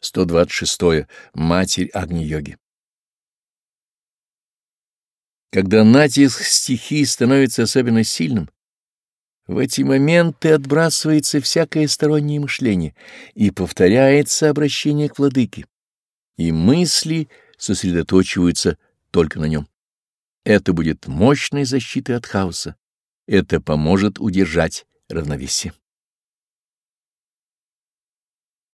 126. Матерь Агни-йоги. Когда натиск стихий становится особенно сильным, в эти моменты отбрасывается всякое стороннее мышление и повторяется обращение к владыке, и мысли сосредоточиваются только на нем. Это будет мощной защитой от хаоса, это поможет удержать равновесие.